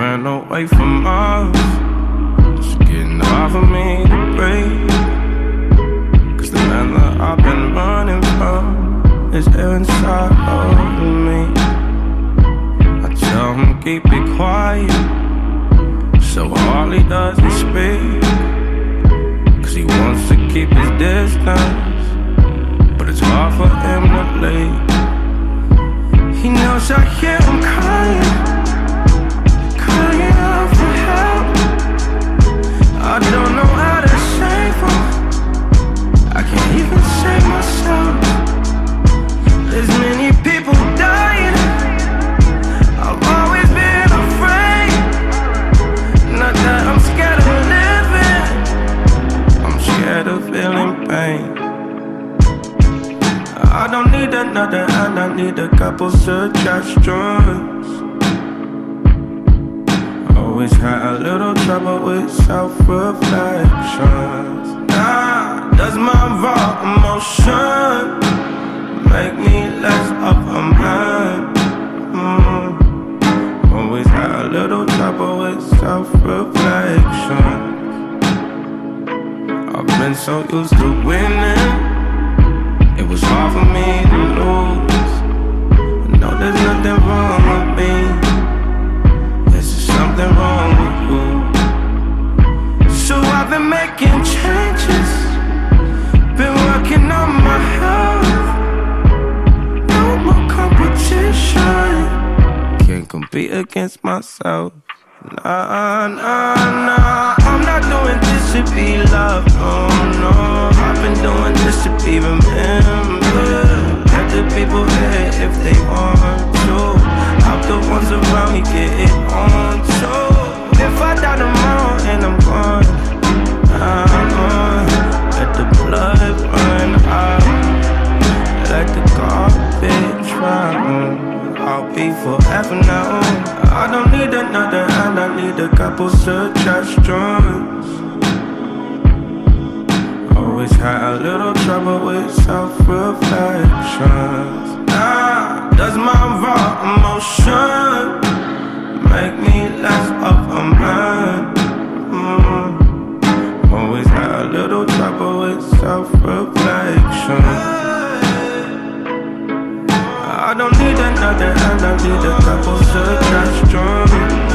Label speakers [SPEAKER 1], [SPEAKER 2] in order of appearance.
[SPEAKER 1] ran away from us. It's getting hard for me to breathe. Cause the man that I've been running from is here inside of me. I tell him keep it. So he does is speak. Cause he wants to keep his distance. But it's hard for him to leave. He knows I hear him I don't need another hand, I need a couple suggestions always had a little trouble with self-reflections. Nah, does my raw emotion make me less of a man? Mm. Always had a little trouble with self-reflections. I've been so used to winning, it was hard for me to lose. I know there's nothing wrong with me something wrong with you. So I've been making changes, been working on my health. No more competition, can't compete against myself. Nah, nah, nah, I'm not doing this to be loved, no. Been doing this to be remembered. Let the people hate if they want to I'll the ones around me get it on too. If I die tomorrow and I'm gone, I'm on. Let the blood run out. Let the garbage run. I'll be forever now. I don't need another hand, I need a couple suggestions. Little trouble with self-reflection. Nah. Does my raw emotion make me less of a man? Mm. Always had a little trouble with self-reflection. I don't need another hand, I need a couple suggestions.